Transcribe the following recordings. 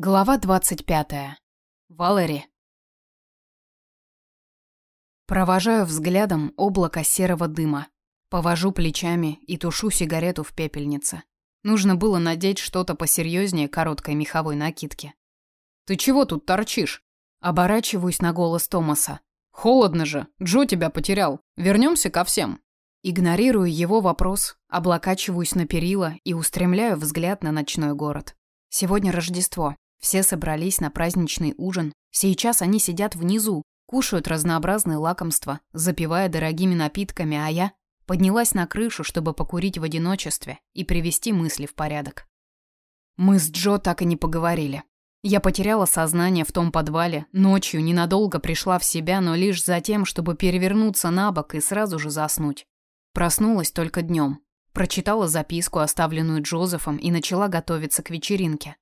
Глава 25. Валери. Провожаю взглядом облако серого дыма. Повожу плечами и тушу сигарету в пепельнице. Нужно было надеть что-то посерьезнее короткой меховой накидки. «Ты чего тут торчишь?» Оборачиваюсь на голос Томаса. «Холодно же, Джо тебя потерял. Вернемся ко всем». Игнорирую его вопрос, облокачиваюсь на перила и устремляю взгляд на ночной город. Сегодня Рождество, все собрались на праздничный ужин. Сейчас они сидят внизу, кушают разнообразные лакомства, запивая дорогими напитками, а я поднялась на крышу, чтобы покурить в одиночестве и привести мысли в порядок. Мы с Джо так и не поговорили. Я потеряла сознание в том подвале, ночью ненадолго пришла в себя, но лишь за тем, чтобы перевернуться на бок и сразу же заснуть. Проснулась только днем. Прочитала записку, оставленную Джозефом, и начала готовиться к вечеринке.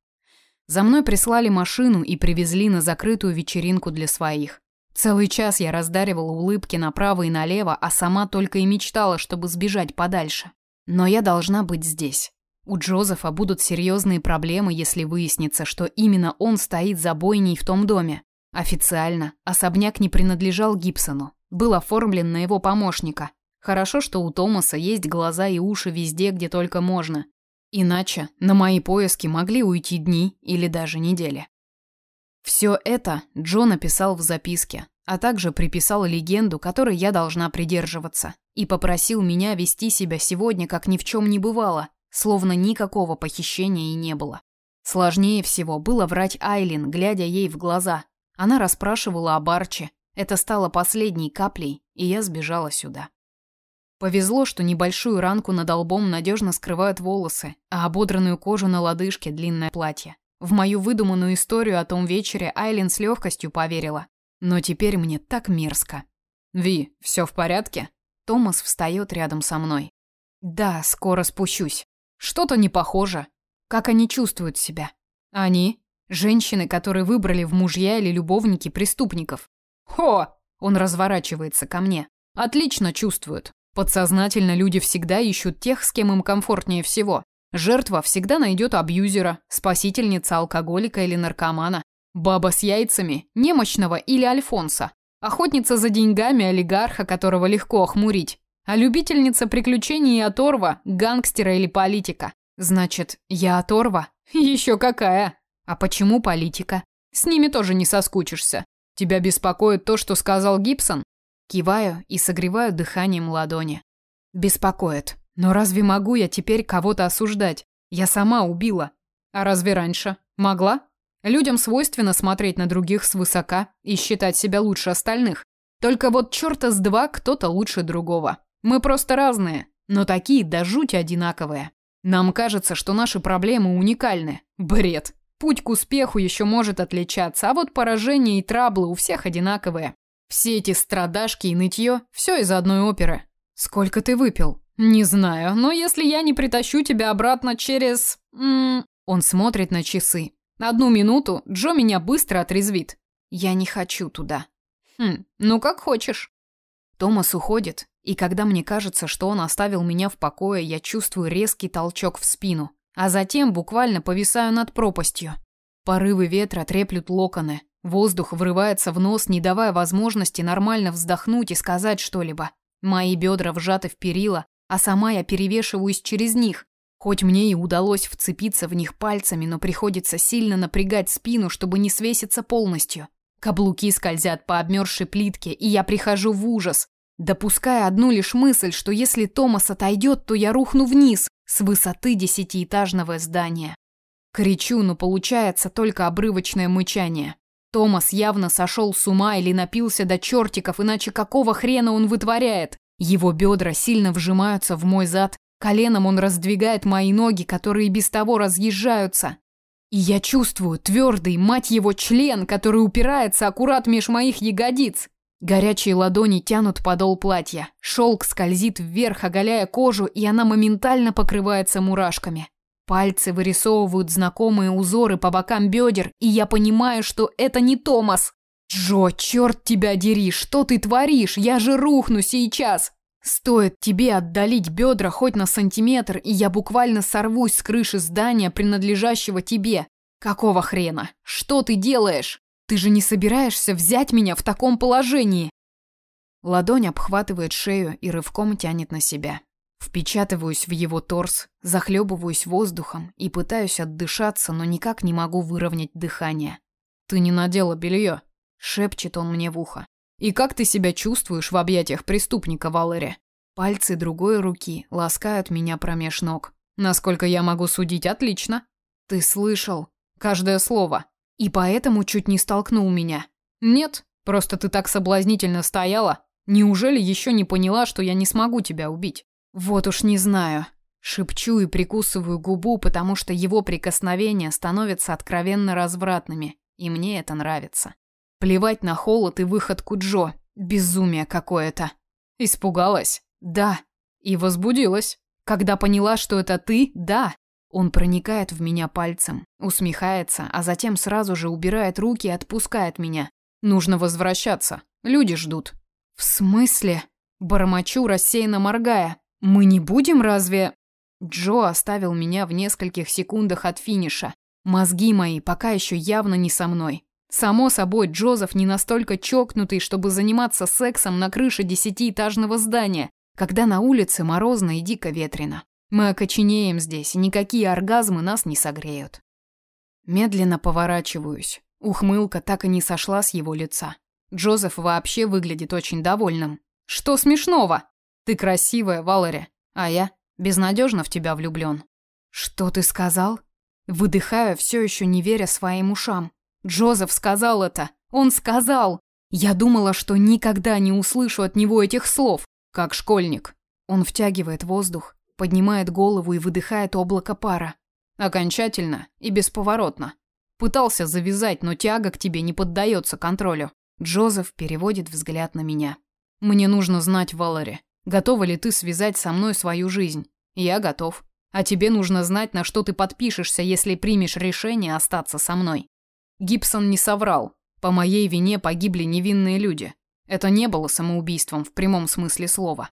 За мной прислали машину и привезли на закрытую вечеринку для своих. Целый час я раздаривала улыбки направо и налево, а сама только и мечтала, чтобы сбежать подальше. Но я должна быть здесь. У Джозефа будут серьезные проблемы, если выяснится, что именно он стоит за бойней в том доме. Официально особняк не принадлежал Гибсону, был оформлен на его помощника. Хорошо, что у Томаса есть глаза и уши везде, где только можно. Иначе на мои поиски могли уйти дни или даже недели. Все это Джо написал в записке, а также приписал легенду, которой я должна придерживаться, и попросил меня вести себя сегодня, как ни в чем не бывало, словно никакого похищения и не было. Сложнее всего было врать Айлин, глядя ей в глаза. Она расспрашивала об Арче. Это стало последней каплей, и я сбежала сюда. Повезло, что небольшую ранку над лбом надежно скрывают волосы, а ободранную кожу на лодыжке длинное платье. В мою выдуманную историю о том вечере Айлин с легкостью поверила. Но теперь мне так мерзко. «Ви, все в порядке?» Томас встает рядом со мной. «Да, скоро спущусь. Что-то не похоже. Как они чувствуют себя? Они? Женщины, которые выбрали в мужья или любовники преступников. Хо!» Он разворачивается ко мне. «Отлично чувствуют. Подсознательно люди всегда ищут тех, с кем им комфортнее всего. Жертва всегда найдет абьюзера, спасительница алкоголика или наркомана, баба с яйцами, немощного или альфонса, охотница за деньгами олигарха, которого легко охмурить, а любительница приключений и оторва, гангстера или политика. Значит, я оторва? Еще какая! А почему политика? С ними тоже не соскучишься. Тебя беспокоит то, что сказал Гибсон? Киваю и согреваю дыханием ладони. Беспокоит. Но разве могу я теперь кого-то осуждать? Я сама убила. А разве раньше? Могла? Людям свойственно смотреть на других свысока и считать себя лучше остальных. Только вот черта с два кто-то лучше другого. Мы просто разные, но такие до жути одинаковые. Нам кажется, что наши проблемы уникальны. Бред. Путь к успеху еще может отличаться, а вот поражения и траблы у всех одинаковые. Все эти страдашки и нытье – все из одной оперы. Сколько ты выпил? Не знаю, но если я не притащу тебя обратно через... М -м... Он смотрит на часы. Одну минуту Джо меня быстро отрезвит. Я не хочу туда. Хм, ну как хочешь. Томас уходит, и когда мне кажется, что он оставил меня в покое, я чувствую резкий толчок в спину, а затем буквально повисаю над пропастью. Порывы ветра треплют локоны, Воздух врывается в нос, не давая возможности нормально вздохнуть и сказать что-либо. Мои бедра вжаты в перила, а сама я перевешиваюсь через них. Хоть мне и удалось вцепиться в них пальцами, но приходится сильно напрягать спину, чтобы не свеситься полностью. Каблуки скользят по обмерзшей плитке, и я прихожу в ужас, допуская одну лишь мысль, что если Томас отойдет, то я рухну вниз с высоты десятиэтажного здания. Кричу, но получается только обрывочное мычание. Томас явно сошел с ума или напился до чертиков, иначе какого хрена он вытворяет? Его бедра сильно вжимаются в мой зад, коленом он раздвигает мои ноги, которые без того разъезжаются. И я чувствую твердый, мать его, член, который упирается аккурат меж моих ягодиц. Горячие ладони тянут подол платья. Шелк скользит вверх, оголяя кожу, и она моментально покрывается мурашками. Пальцы вырисовывают знакомые узоры по бокам бедер, и я понимаю, что это не Томас. Джо, черт тебя дери, что ты творишь? Я же рухну сейчас. Стоит тебе отдалить бедра хоть на сантиметр, и я буквально сорвусь с крыши здания, принадлежащего тебе. Какого хрена? Что ты делаешь? Ты же не собираешься взять меня в таком положении? Ладонь обхватывает шею и рывком тянет на себя. Впечатываюсь в его торс, захлебываюсь воздухом и пытаюсь отдышаться, но никак не могу выровнять дыхание. «Ты не надела белье», — шепчет он мне в ухо. «И как ты себя чувствуешь в объятиях преступника, Валери?» Пальцы другой руки ласкают меня промеж ног. Насколько я могу судить, отлично. Ты слышал каждое слово. И поэтому чуть не столкнул меня. Нет, просто ты так соблазнительно стояла. Неужели еще не поняла, что я не смогу тебя убить? Вот уж не знаю. Шепчу и прикусываю губу, потому что его прикосновения становятся откровенно развратными, и мне это нравится. Плевать на холод и выходку Джо. Безумие какое-то. Испугалась? Да. И возбудилась. Когда поняла, что это ты? Да. Он проникает в меня пальцем, усмехается, а затем сразу же убирает руки и отпускает меня. Нужно возвращаться. Люди ждут. В смысле? Бормочу, рассеянно моргая. Мы не будем разве Джо оставил меня в нескольких секундах от финиша. Мозги мои пока еще явно не со мной. Само собой, Джозеф не настолько чокнутый, чтобы заниматься сексом на крыше десятиэтажного здания, когда на улице морозно и дико ветрено. Мы окоченеем здесь, и никакие оргазмы нас не согреют. Медленно поворачиваюсь. Ухмылка так и не сошла с его лица. Джозеф вообще выглядит очень довольным. Что смешного? Ты красивая, Валери, а я безнадежно в тебя влюблен. Что ты сказал? Выдыхаю, все еще не веря своим ушам. Джозеф сказал это. Он сказал. Я думала, что никогда не услышу от него этих слов, как школьник. Он втягивает воздух, поднимает голову и выдыхает облако пара. Окончательно и бесповоротно. Пытался завязать, но тяга к тебе не поддается контролю. Джозеф переводит взгляд на меня. Мне нужно знать, Валери, готова ли ты связать со мной свою жизнь? Я готов. А тебе нужно знать, на что ты подпишешься, если примешь решение остаться со мной. Гибсон не соврал. По моей вине погибли невинные люди. Это не было самоубийством в прямом смысле слова.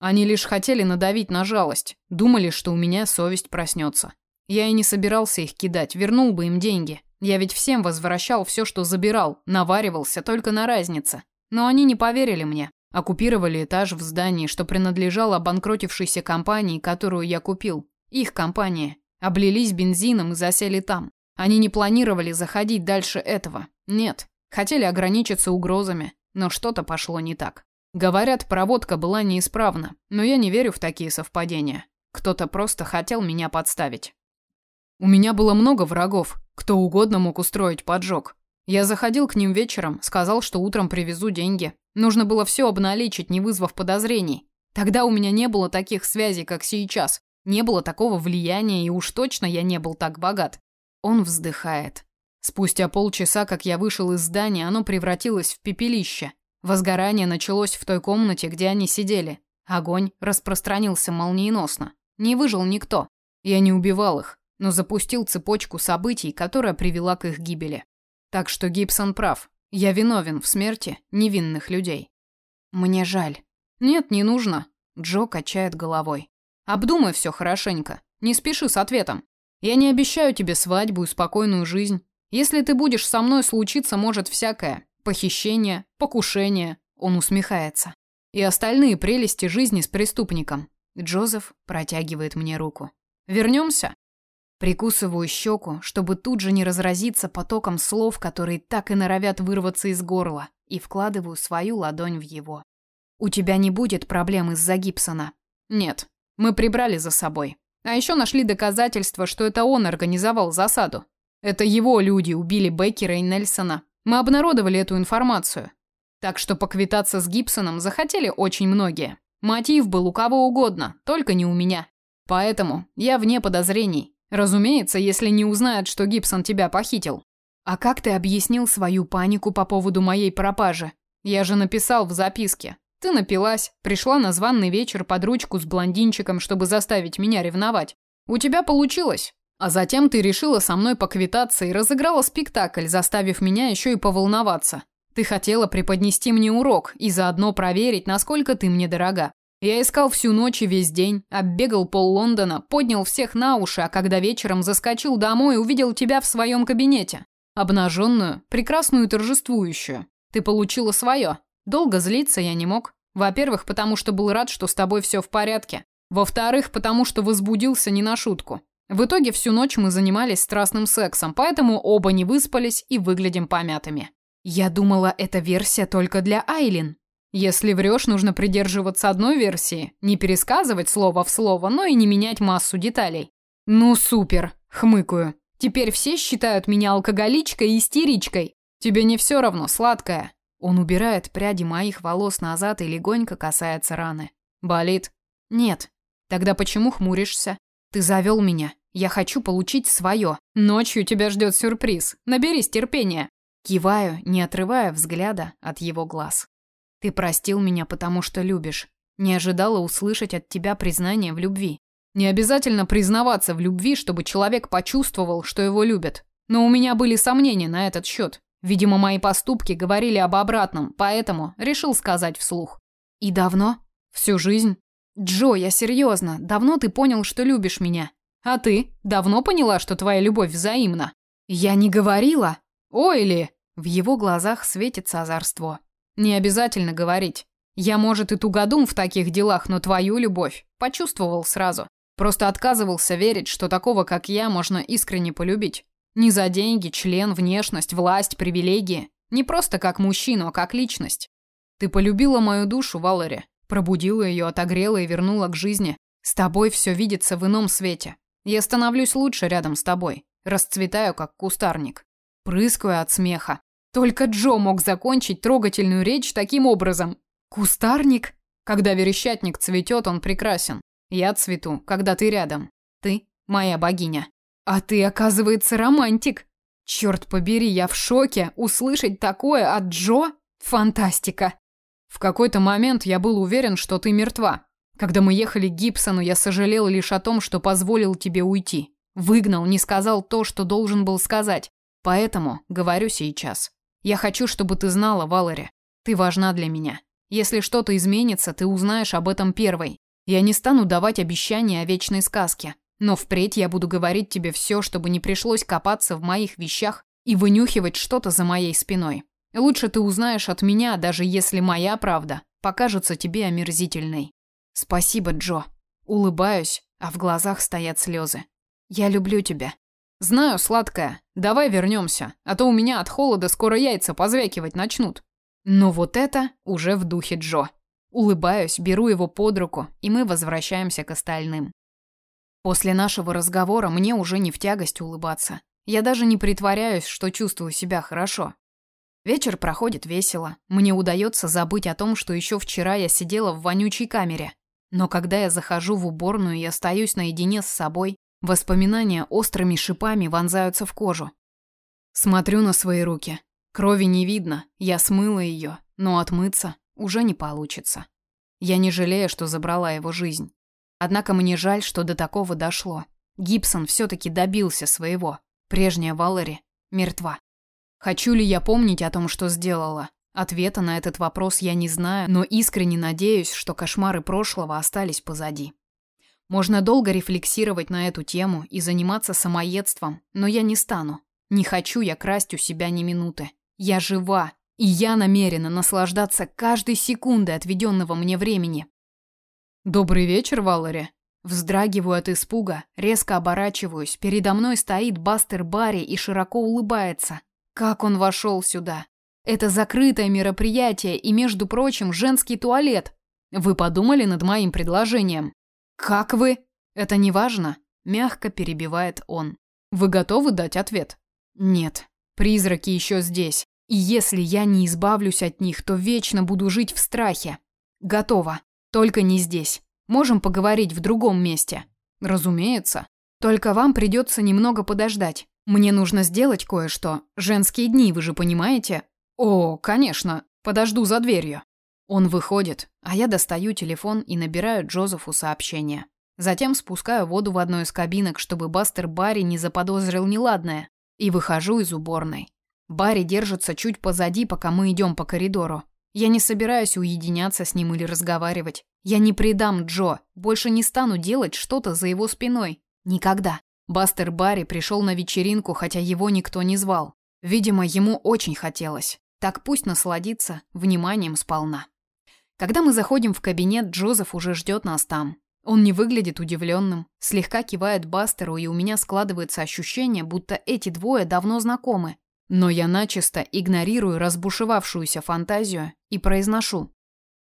Они лишь хотели надавить на жалость, думали, что у меня совесть проснется. Я и не собирался их кидать, вернул бы им деньги. Я ведь всем возвращал все, что забирал, наваривался только на разнице. Но они не поверили мне. Оккупировали этаж в здании, что принадлежало обанкротившейся компании, которую я купил. Их компания. Облились бензином и засели там. Они не планировали заходить дальше этого. Нет. Хотели ограничиться угрозами, но что-то пошло не так. Говорят, проводка была неисправна, но я не верю в такие совпадения. Кто-то просто хотел меня подставить. У меня было много врагов, кто угодно мог устроить поджог. Я заходил к ним вечером, сказал, что утром привезу деньги. Нужно было все обналичить, не вызвав подозрений. Тогда у меня не было таких связей, как сейчас. Не было такого влияния, и уж точно я не был так богат. Он вздыхает. Спустя полчаса, как я вышел из здания, оно превратилось в пепелище. Возгорание началось в той комнате, где они сидели. Огонь распространился молниеносно. Не выжил никто. Я не убивал их, но запустил цепочку событий, которая привела к их гибели. Так что Гибсон прав. Я виновен в смерти невинных людей. Мне жаль. Нет, не нужно. Джо качает головой. Обдумай все хорошенько. Не спеши с ответом. Я не обещаю тебе свадьбу и спокойную жизнь. Если ты будешь со мной, случиться может всякое. Похищение, покушение. Он усмехается. И остальные прелести жизни с преступником. Джозеф протягивает мне руку. Вернемся? Прикусываю щеку, чтобы тут же не разразиться потоком слов, которые так и норовят вырваться из горла, и вкладываю свою ладонь в его. «У тебя не будет проблем из-за Гибсона?» «Нет, мы прибрали за собой. А еще нашли доказательства, что это он организовал засаду. Это его люди убили Беккера и Нельсона. Мы обнародовали эту информацию. Так что поквитаться с Гибсоном захотели очень многие. Мотив был у кого угодно, только не у меня. Поэтому я вне подозрений. Разумеется, если не узнают, что Гибсон тебя похитил. А как ты объяснил свою панику по поводу моей пропажи? Я же написал в записке. Ты напилась, пришла на званный вечер под ручку с блондинчиком, чтобы заставить меня ревновать. У тебя получилось. А затем ты решила со мной поквитаться и разыграла спектакль, заставив меня еще и поволноваться. Ты хотела преподнести мне урок и заодно проверить, насколько ты мне дорога. Я искал всю ночь и весь день, оббегал пол Лондона, поднял всех на уши, а когда вечером заскочил домой, увидел тебя в своем кабинете. Обнаженную, прекрасную и торжествующую. Ты получила свое. Долго злиться я не мог. Во-первых, потому что был рад, что с тобой все в порядке. Во-вторых, потому что возбудился не на шутку. В итоге всю ночь мы занимались страстным сексом, поэтому оба не выспались и выглядим помятыми. Я думала, эта версия только для Айлин. Если врешь, нужно придерживаться одной версии, не пересказывать слово в слово, но и не менять массу деталей. Ну супер, хмыкаю. Теперь все считают меня алкоголичкой и истеричкой. Тебе не все равно, сладкая. Он убирает пряди моих волос назад и легонько касается раны. Болит? Нет. Тогда почему хмуришься? Ты завел меня. Я хочу получить свое. Ночью тебя ждет сюрприз. Наберись терпения. Киваю, не отрывая взгляда от его глаз. Ты простил меня, потому что любишь. Не ожидала услышать от тебя признание в любви. Не обязательно признаваться в любви, чтобы человек почувствовал, что его любят. Но у меня были сомнения на этот счет. Видимо, мои поступки говорили об обратном, поэтому решил сказать вслух. И давно? Всю жизнь? Джо, я серьезно. Давно ты понял, что любишь меня? А ты? Давно поняла, что твоя любовь взаимна? Я не говорила. Ой ли? В его глазах светится озорство. Не обязательно говорить. Я, может, и тугодум в таких делах, но твою любовь почувствовал сразу. Просто отказывался верить, что такого, как я, можно искренне полюбить. Не за деньги, член, внешность, власть, привилегии. Не просто как мужчину, а как личность. Ты полюбила мою душу, Валери. Пробудила ее, отогрела и вернула к жизни. С тобой все видится в ином свете. Я становлюсь лучше рядом с тобой. Расцветаю, как кустарник. Прыскаю от смеха. Только Джо мог закончить трогательную речь таким образом. Кустарник? Когда верещатник цветет, он прекрасен. Я цвету, когда ты рядом. Ты моя богиня. А ты, оказывается, романтик. Черт побери, я в шоке. Услышать такое от Джо? Фантастика. В какой-то момент я был уверен, что ты мертва. Когда мы ехали к Гибсону, я сожалел лишь о том, что позволил тебе уйти. Выгнал, не сказал то, что должен был сказать. Поэтому говорю сейчас. Я хочу, чтобы ты знала, Валери, ты важна для меня. Если что-то изменится, ты узнаешь об этом первой. Я не стану давать обещания о вечной сказке, но впредь я буду говорить тебе все, чтобы не пришлось копаться в моих вещах и вынюхивать что-то за моей спиной. Лучше ты узнаешь от меня, даже если моя правда покажется тебе омерзительной. Спасибо, Джо. Улыбаюсь, а в глазах стоят слезы. Я люблю тебя. Знаю, сладкая. Давай вернемся, а то у меня от холода скоро яйца позвякивать начнут. Но вот это уже в духе Джо. Улыбаюсь, беру его под руку, и мы возвращаемся к остальным. После нашего разговора мне уже не в тягость улыбаться. Я даже не притворяюсь, что чувствую себя хорошо. Вечер проходит весело. Мне удается забыть о том, что еще вчера я сидела в вонючей камере. Но когда я захожу в уборную и остаюсь наедине с собой, Воспоминания острыми шипами вонзаются в кожу. Смотрю на свои руки. Крови не видно, я смыла ее, но отмыться уже не получится. Я не жалею, что забрала его жизнь. Однако мне жаль, что до такого дошло. Гибсон все-таки добился своего. Прежняя Валери мертва. Хочу ли я помнить о том, что сделала? Ответа на этот вопрос я не знаю, но искренне надеюсь, что кошмары прошлого остались позади. Можно долго рефлексировать на эту тему и заниматься самоедством, но я не стану. Не хочу я красть у себя ни минуты. Я жива, и я намерена наслаждаться каждой секундой отведенного мне времени. Добрый вечер, Валери. Вздрагиваю от испуга, резко оборачиваюсь. Передо мной стоит Бастер Барри и широко улыбается. Как он вошел сюда? Это закрытое мероприятие и, между прочим, женский туалет. Вы подумали над моим предложением? Как вы? Это не важно, мягко перебивает он. Вы готовы дать ответ? Нет. Призраки еще здесь. И если я не избавлюсь от них, то вечно буду жить в страхе. Готово. Только не здесь. Можем поговорить в другом месте. Разумеется. Только вам придется немного подождать. Мне нужно сделать кое-что. Женские дни, вы же понимаете? О, конечно. Подожду за дверью. Он выходит, а я достаю телефон и набираю Джозефу сообщение. Затем спускаю воду в одну из кабинок, чтобы Бастер Барри не заподозрил неладное, и выхожу из уборной. Барри держится чуть позади, пока мы идем по коридору. Я не собираюсь уединяться с ним или разговаривать. Я не предам Джо, больше не стану делать что-то за его спиной. Никогда. Бастер Барри пришел на вечеринку, хотя его никто не звал. Видимо, ему очень хотелось. Так пусть насладится вниманием сполна. Когда мы заходим в кабинет, Джозеф уже ждет нас там. Он не выглядит удивленным, слегка кивает Бастеру, и у меня складывается ощущение, будто эти двое давно знакомы. Но я начисто игнорирую разбушевавшуюся фантазию и произношу.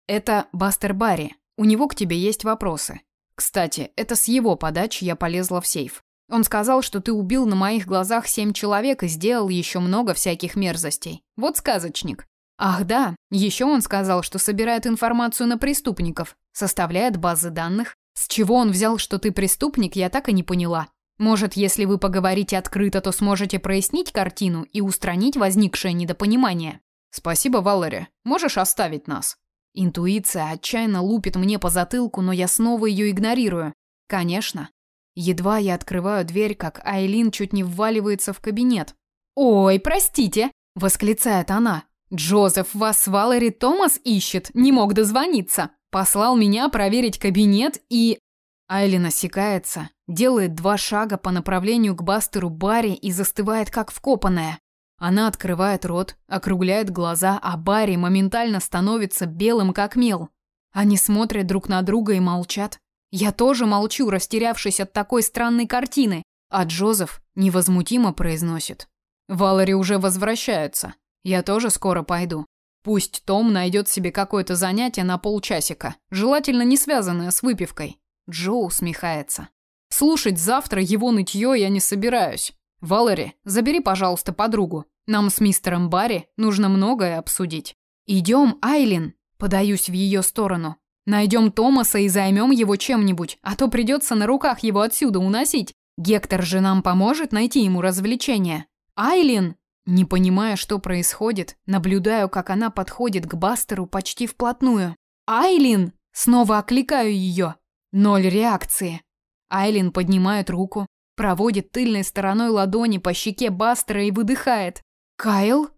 «Это Бастер Барри. У него к тебе есть вопросы. Кстати, это с его подачи я полезла в сейф. Он сказал, что ты убил на моих глазах семь человек и сделал еще много всяких мерзостей. Вот сказочник. Ах да, еще он сказал, что собирает информацию на преступников, составляет базы данных. С чего он взял, что ты преступник, я так и не поняла. Может, если вы поговорите открыто, то сможете прояснить картину и устранить возникшее недопонимание. Спасибо, Валери. Можешь оставить нас. Интуиция отчаянно лупит мне по затылку, но я снова ее игнорирую. Конечно. Едва я открываю дверь, как Айлин чуть не вваливается в кабинет. «Ой, простите!» – восклицает она. Джозеф, вас Валери Томас ищет, не мог дозвониться. Послал меня проверить кабинет и... Айлин осекается, делает два шага по направлению к Бастеру Барри и застывает как вкопанная. Она открывает рот, округляет глаза, а Барри моментально становится белым как мел. Они смотрят друг на друга и молчат. Я тоже молчу, растерявшись от такой странной картины, а Джозеф невозмутимо произносит: "Валери уже возвращается. Я тоже скоро пойду. Пусть Том найдет себе какое-то занятие на полчасика, желательно не связанное с выпивкой. Джо усмехается. Слушать завтра его нытье я не собираюсь. Валери, забери, пожалуйста, подругу. Нам с мистером Барри нужно многое обсудить. Идем, Айлин. Подаюсь в ее сторону. Найдем Томаса и займем его чем-нибудь, а то придется на руках его отсюда уносить. Гектор же нам поможет найти ему развлечение. Айлин, не понимая, что происходит, наблюдаю, как она подходит к Бастеру почти вплотную. «Айлин!» Снова окликаю ее. Ноль реакции. Айлин поднимает руку, проводит тыльной стороной ладони по щеке Бастера и выдыхает. «Кайл?»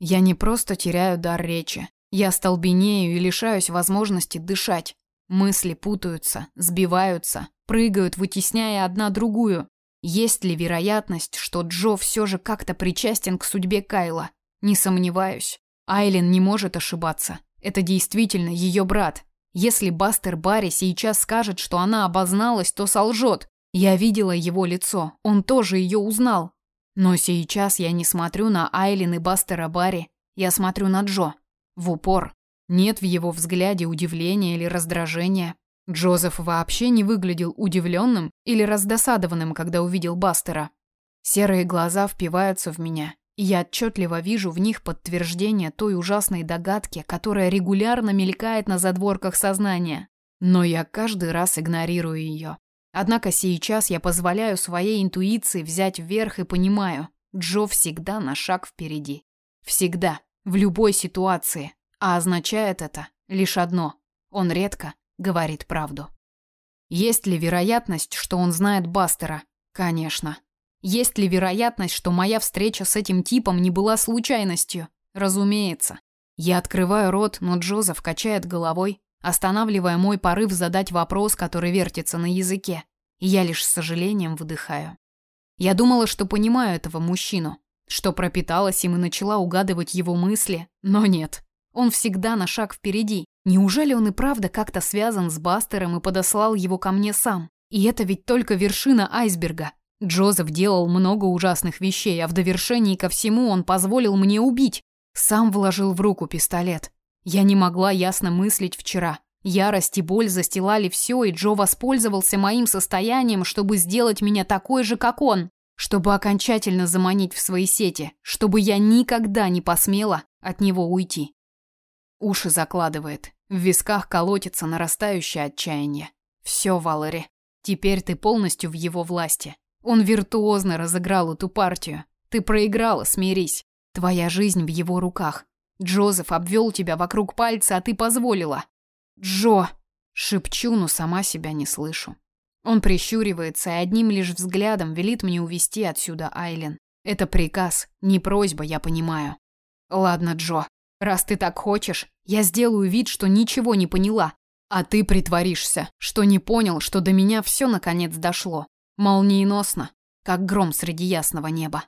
Я не просто теряю дар речи. Я столбенею и лишаюсь возможности дышать. Мысли путаются, сбиваются, прыгают, вытесняя одна другую. Есть ли вероятность, что Джо все же как-то причастен к судьбе Кайла? Не сомневаюсь. Айлин не может ошибаться. Это действительно ее брат. Если Бастер Барри сейчас скажет, что она обозналась, то солжет. Я видела его лицо, он тоже ее узнал. Но сейчас я не смотрю на Айлин и Бастера Барри, я смотрю на Джо. В упор. Нет в его взгляде удивления или раздражения. Джозеф вообще не выглядел удивленным или раздосадованным, когда увидел Бастера. Серые глаза впиваются в меня, и я отчетливо вижу в них подтверждение той ужасной догадки, которая регулярно мелькает на задворках сознания. Но я каждый раз игнорирую ее. Однако сейчас я позволяю своей интуиции взять вверх и понимаю, Джо всегда на шаг впереди. Всегда, в любой ситуации. А означает это лишь одно – он редко говорит правду. Есть ли вероятность, что он знает Бастера? Конечно. Есть ли вероятность, что моя встреча с этим типом не была случайностью? Разумеется. Я открываю рот, но Джозеф качает головой, останавливая мой порыв задать вопрос, который вертится на языке. И я лишь с сожалением выдыхаю. Я думала, что понимаю этого мужчину, что пропиталась им и начала угадывать его мысли, но нет. Он всегда на шаг впереди, Неужели он и правда как-то связан с Бастером и подослал его ко мне сам? И это ведь только вершина айсберга. Джозеф делал много ужасных вещей, а в довершении ко всему он позволил мне убить. Сам вложил в руку пистолет. Я не могла ясно мыслить вчера. Ярость и боль застилали все, и Джо воспользовался моим состоянием, чтобы сделать меня такой же, как он, чтобы окончательно заманить в свои сети, чтобы я никогда не посмела от него уйти. Уши закладывает. В висках колотится нарастающее отчаяние. Все, Валери, теперь ты полностью в его власти. Он виртуозно разыграл эту партию. Ты проиграла, смирись. Твоя жизнь в его руках. Джозеф обвел тебя вокруг пальца, а ты позволила. Джо, шепчу, но сама себя не слышу. Он прищуривается и одним лишь взглядом велит мне увести отсюда Айлен. Это приказ, не просьба, я понимаю. Ладно, Джо, Раз ты так хочешь, я сделаю вид, что ничего не поняла, а ты притворишься, что не понял, что до меня все наконец дошло. Молниеносно, как гром среди ясного неба.